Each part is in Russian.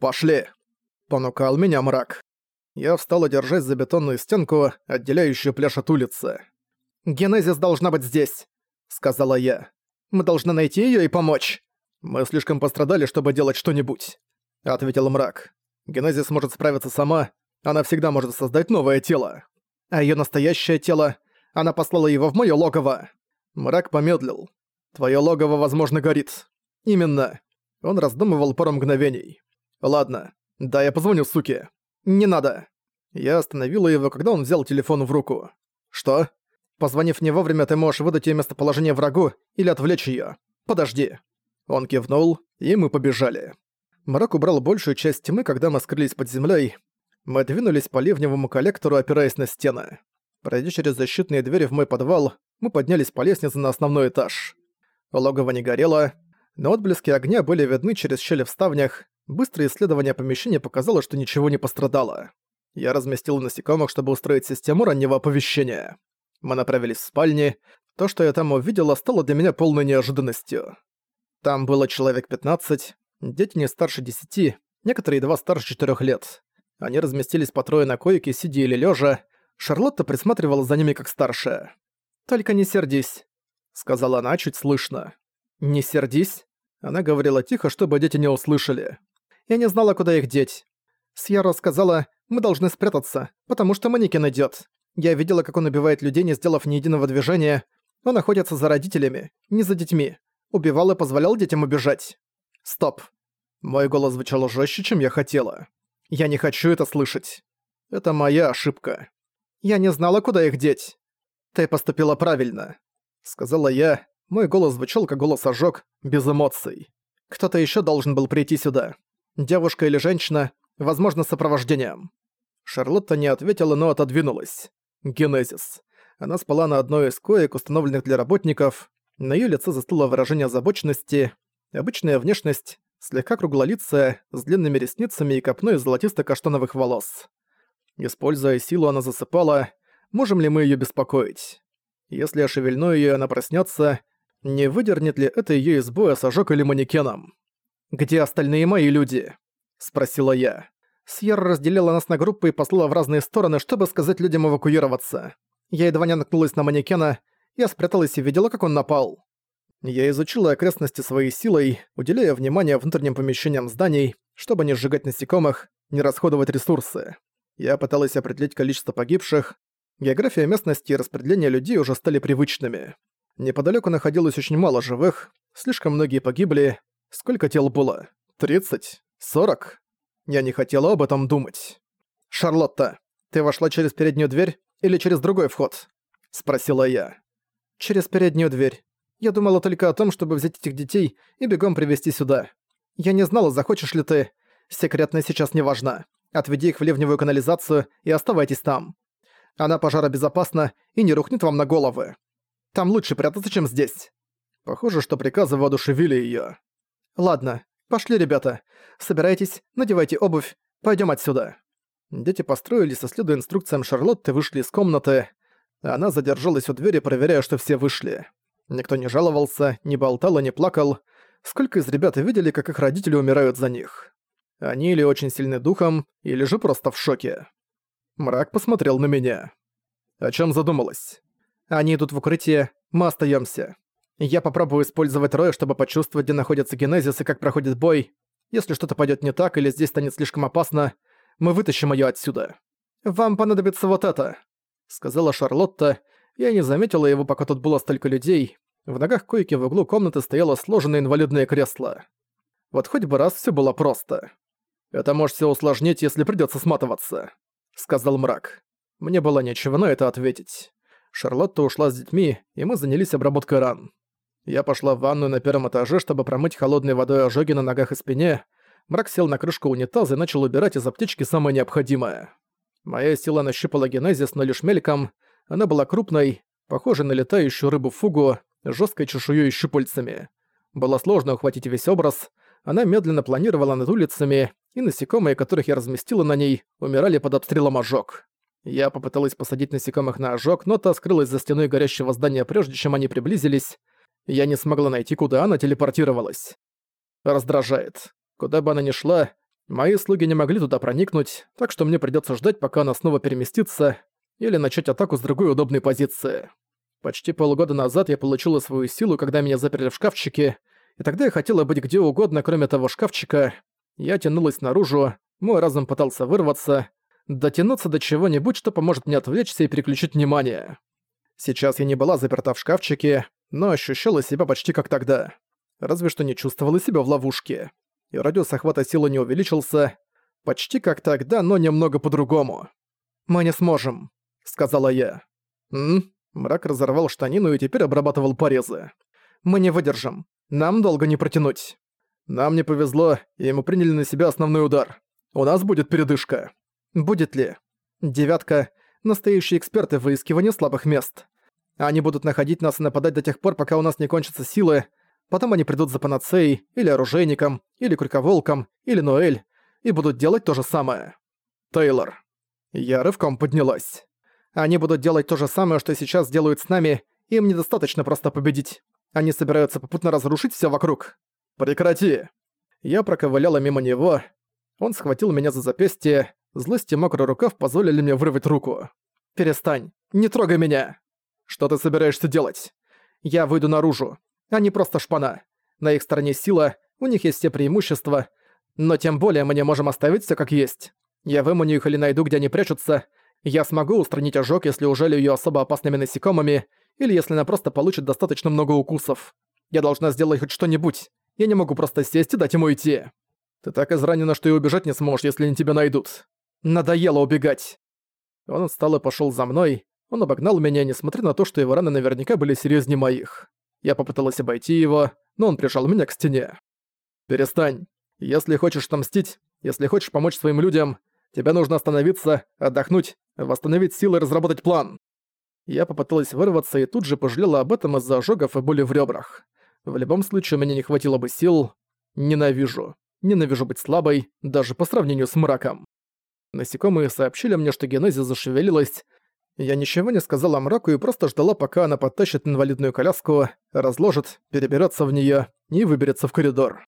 «Пошли!» — понукал меня мрак. Я встал, держась за бетонную стенку, отделяющую пляж от улицы. «Генезис должна быть здесь», — сказала я. «Мы должны найти её и помочь». «Мы слишком пострадали, чтобы делать что-нибудь», — ответил мрак. «Генезис может справиться сама, она всегда может создать новое тело. А её настоящее тело, она послала его в моё логово». Мрак помедлил. «Твоё логово, возможно, горит». «Именно». Он раздумывал пару мгновений. «Ладно, да, я позвоню суке». «Не надо». Я остановила его, когда он взял телефон в руку. «Что?» «Позвонив не вовремя, ты можешь выдать её местоположение врагу или отвлечь её. Подожди». Он кивнул, и мы побежали. Мрак убрал большую часть тьмы, когда мы скрылись под землей. Мы двинулись по ливневому коллектору, опираясь на стены. Пройдя через защитные двери в мой подвал, мы поднялись по лестнице на основной этаж. Логово не горело, но отблески огня были видны через щели в ставнях. Быстрое исследование помещения показало, что ничего не пострадало. Я разместил насекомых, чтобы устроить систему раннего оповещения. Мы направились в спальни. То, что я там увидела, стало для меня полной неожиданностью. Там было человек 15, дети не старше 10, некоторые едва старше 4 лет. Они разместились по трое на койке, сидя или лежа. Шарлотта присматривала за ними как старшая. «Только не сердись», — сказала она чуть слышно. «Не сердись?» Она говорила тихо, чтобы дети не услышали. Я не знала, куда их деть. Сьерра сказала, мы должны спрятаться, потому что манекен идёт. Я видела, как он убивает людей, не сделав ни единого движения. Он охотится за родителями, не за детьми. Убивал и позволял детям убежать. Стоп. Мой голос звучал жестче, чем я хотела. Я не хочу это слышать. Это моя ошибка. Я не знала, куда их деть. Ты поступила правильно, сказала я. Мой голос звучал как голос ожог, без эмоций. Кто-то еще должен был прийти сюда. Девушка или женщина, возможно, с сопровождением. Шарлотта не ответила, но отодвинулась. Генезис. Она спала на одной из коек, установленных для работников. На её лице застыло выражение озабоченности. Обычная внешность, слегка круглолицая, с длинными ресницами и копной золотисто-каштановых волос. Используя силу, она засыпала. Можем ли мы её беспокоить? Если я шевельну её, она проснётся. Не выдернет ли это её из боя с ожог или манекеном? «Где остальные мои люди?» — спросила я. Сьерра разделила нас на группы и послала в разные стороны, чтобы сказать людям эвакуироваться. Я едва не наткнулась на манекена, я спряталась и видела, как он напал. Я изучила окрестности своей силой, уделяя внимание внутренним помещениям зданий, чтобы не сжигать насекомых, не расходовать ресурсы. Я пыталась определить количество погибших. География местности и распределение людей уже стали привычными. Неподалеку находилось очень мало живых, слишком многие погибли. Сколько тел было? 30? 40? Я не хотела об этом думать. «Шарлотта, ты вошла через переднюю дверь или через другой вход?» — спросила я. «Через переднюю дверь. Я думала только о том, чтобы взять этих детей и бегом привести сюда. Я не знала, захочешь ли ты. Секретная сейчас не важна. Отведи их в ливневую канализацию и оставайтесь там. Она пожаробезопасна и не рухнет вам на головы. Там лучше прятаться, чем здесь. Похоже, что приказы воодушевили её. Ладно, пошли, ребята. Собирайтесь, надевайте обувь, пойдём отсюда. Дети построились, следуя инструкциям Шарлотты, вышли из комнаты. Она задержалась у двери, проверяя, что все вышли. Никто не жаловался, не болтал и не плакал. Сколько из ребят видели, как их родители умирают за них? Они или очень сильны духом, или же просто в шоке. Мрак посмотрел на меня. О чем задумалась? Они идут в укрытие, мы остаемся. Я попробую использовать Роя, чтобы почувствовать, где находится Генезис и как проходит бой. Если что-то пойдет не так или здесь станет слишком опасно, мы вытащим ее отсюда. «Вам понадобится вот это», — сказала Шарлотта, я не заметила его, пока тут было столько людей. В ногах койки в углу комнаты стояло сложенное инвалидное кресло. Вот хоть бы раз все было просто. «Это может все усложнить, если придется сматываться», — сказал мрак. Мне было нечего на это ответить. Шарлотта ушла с детьми, и мы занялись обработкой ран. Я пошла в ванную на первом этаже, чтобы промыть холодной водой ожоги на ногах и спине. Мрак сел на крышку унитаза и начал убирать из аптечки самое необходимое. Моя сила нащупала генезис, но лишь мельком — она была крупной, похожей на летающую рыбу-фугу, с жёсткой чешуей и щупальцами. Было сложно ухватить весь образ, она медленно планировала над улицами, и насекомые, которых я разместила на ней, умирали под обстрелом ожог. Я попыталась посадить насекомых на ожог, но та скрылась за стеной горящего здания прежде, чем они приблизились. Я не смогла найти, куда она телепортировалась. Раздражает. Куда бы она ни шла, Мои слуги не могли туда проникнуть, так что мне придётся ждать, пока она снова переместится, или начать атаку с другой удобной позиции. Почти полгода назад я получила свою силу, когда меня заперли в шкафчике, и тогда я хотела быть где угодно, кроме того шкафчика. Я тянулась наружу, мой разум пытался вырваться, дотянуться до чего-нибудь, что поможет мне отвлечься и переключить внимание. Сейчас я не была заперта в шкафчике, но ощущала себя почти как тогда. Разве что не чувствовала себя в ловушке. И радиус охвата силы не увеличился. Почти как тогда, но немного по-другому. «Мы не сможем», — сказала я. «М?» Мрак разорвал штанину и теперь обрабатывал порезы. «Мы не выдержим. Нам долго не протянуть. Нам не повезло, и мы приняли на себя основной удар. У нас будет передышка. Будет ли? Девятка — настоящие эксперты в выискивании слабых мест. Они будут находить нас и нападать до тех пор, пока у нас не кончатся силы. Потом они придут за панацеей, или оружейником, или крюковолком, или Ноэль, и будут делать то же самое. Тейлор. Я рывком поднялась. Они будут делать то же самое, что сейчас делают с нами, им недостаточно просто победить. Они собираются попутно разрушить все вокруг. Прекрати!» Я проковыляла мимо него. Он схватил меня за запястье. Злость и мокрый рукав позволили мне вырвать руку. «Перестань! Не трогай меня!» «Что ты собираешься делать?» «Я выйду наружу. Они просто шпана. На их стороне сила, у них есть все преимущества. Но тем более мы не можем оставить все как есть. Я выманю их или найду, где они прячутся. Я смогу устранить ожог, если ужалю ее особо опасными насекомыми, или если она просто получит достаточно много укусов. Я должна сделать хоть что-нибудь. Я не могу просто сесть и дать ему идти. Ты так изранена, что и убежать не сможешь, если они тебя найдут. Надоело убегать. Он встал и пошёл за мной. Он обогнал меня, несмотря на то, что его раны наверняка были серьёзнее моих. Я попыталась обойти его, но он прижал меня к стене. «Перестань. Если хочешь отомстить, если хочешь помочь своим людям, тебе нужно остановиться, отдохнуть, восстановить силы и разработать план. Я попыталась вырваться и тут же пожалела об этом из-за ожогов и боли в ребрах. В любом случае, у меня не хватило бы сил. Ненавижу. Ненавижу быть слабой, даже по сравнению с мраком. Насекомые сообщили мне, что Генезис зашевелилась. Я ничего не сказала мраку и просто ждала, пока она подтащит инвалидную коляску, разложит, переберется в нее и выберется в коридор.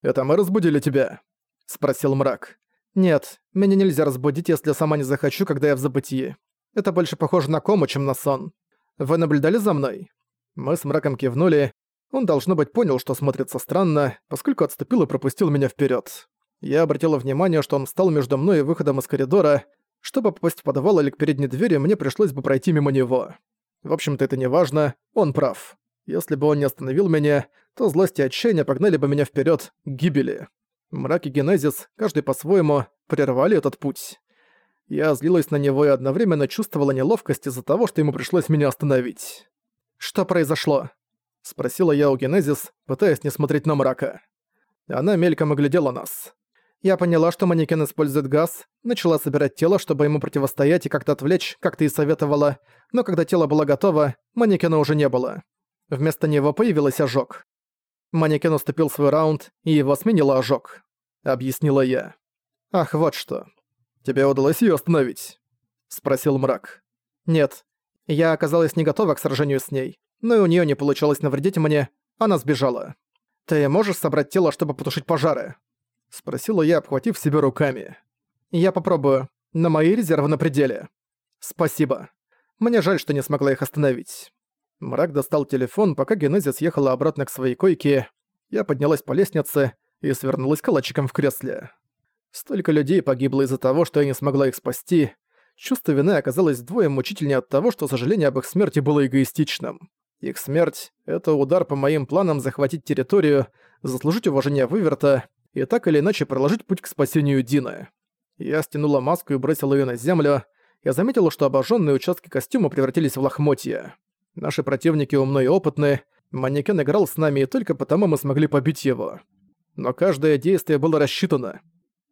«Это мы разбудили тебя?» — спросил мрак. «Нет, меня нельзя разбудить, если сама не захочу, когда я в забытии. Это больше похоже на кому, чем на сон. Вы наблюдали за мной?» Мы с мраком кивнули. Он, должно быть, понял, что смотрится странно, поскольку отступил и пропустил меня вперед. Я обратила внимание, что он встал между мной и выходом из коридора. Чтобы попасть в подвал или к передней двери, мне пришлось бы пройти мимо него. В общем-то, это не важно, он прав. Если бы он не остановил меня, то злость и отчаяние погнали бы меня вперед к гибели. Мрак и Генезис, каждый по-своему, прервали этот путь. Я злилась на него и одновременно чувствовала неловкость из-за того, что ему пришлось меня остановить. «Что произошло?» — спросила я у Генезис, пытаясь не смотреть на мрака. Она мельком оглядела нас. Я поняла, что манекен использует газ, начала собирать тело, чтобы ему противостоять и как-то отвлечь, как ты и советовала, но когда тело было готово, манекена уже не было. Вместо него появился ожог. Манекен уступил свой раунд, и его сменила ожог. Объяснила я. «Ах, вот что. «Тебе удалось её остановить?» — спросил мрак. «Нет. Я оказалась не готова к сражению с ней, но и у неё не получилось навредить мне, она сбежала. Ты можешь собрать тело, чтобы потушить пожары?» — спросила я, обхватив себя руками. «Я попробую, но мои резервы на пределе. Спасибо. Мне жаль, что не смогла их остановить». Мрак достал телефон, пока Генезис ехала обратно к своей койке. Я поднялась по лестнице и свернулась калачиком в кресле. Столько людей погибло из-за того, что я не смогла их спасти. Чувство вины оказалось вдвое мучительнее от того, что сожаление об их смерти было эгоистичным. Их смерть — это удар по моим планам захватить территорию, заслужить уважение Выверта и так или иначе проложить путь к спасению Дины. Я стянула маску и бросила ее на землю. Я заметила, что обожженные участки костюма превратились в лохмотья. Наши противники умны и опытны. Манекен играл с нами, и только потому мы смогли побить его. Но каждое действие было рассчитано.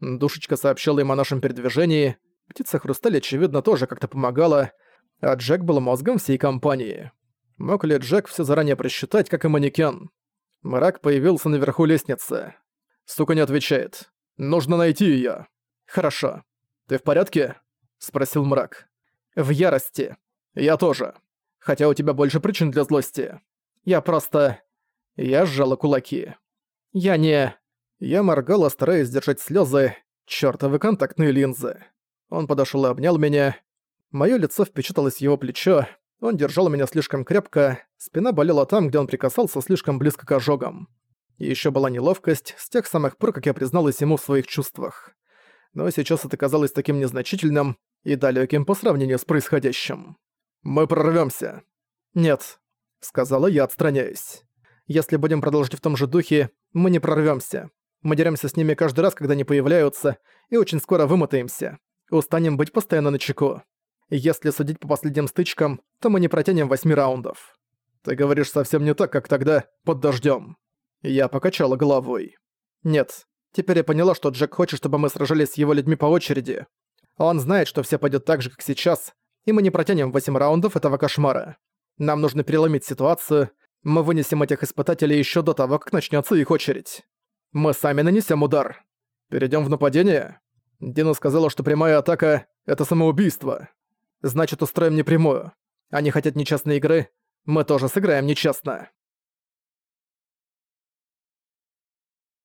Душечка сообщила им о нашем передвижении, птица Хрусталь, очевидно, тоже как-то помогала, а Джек был мозгом всей компании. Мог ли Джек все заранее просчитать, как и манекен? Мрак появился наверху лестницы. Сука не отвечает. Нужно найти ее. Хорошо. Ты в порядке? Спросил мрак. В ярости. Я тоже. Хотя у тебя больше причин для злости. Я просто... Я сжала кулаки. Я не... Я моргала, стараясь сдержать слезы. Чёртовы контактные линзы. Он подошел и обнял меня. Моё лицо впечаталось в его плечо. Он держал меня слишком крепко, спина болела там, где он прикасался слишком близко к ожогам. И ещё была неловкость с тех самых пор, как я призналась ему в своих чувствах. Но сейчас это казалось таким незначительным и далёким по сравнению с происходящим. «Мы прорвёмся». «Нет», — сказала я, отстраняясь. «Если будем продолжить в том же духе, мы не прорвёмся. Мы деремся с ними каждый раз, когда они появляются, и очень скоро вымотаемся. Устанем быть постоянно на чеку. Если судить по последним стычкам, то мы не протянем восьми раундов. Ты говоришь совсем не так, как тогда, под дождём. Я покачала головой. Нет, теперь я поняла, что Джек хочет, чтобы мы сражались с его людьми по очереди. Он знает, что все пойдет так же, как сейчас, и мы не протянем восемь раундов этого кошмара. Нам нужно переломить ситуацию, мы вынесем этих испытателей еще до того, как начнется их очередь. Мы сами нанесем удар. Перейдем в нападение? Дина сказала, что прямая атака — это самоубийство. Значит, устроим непрямую. Они хотят нечестной игры, мы тоже сыграем нечестно.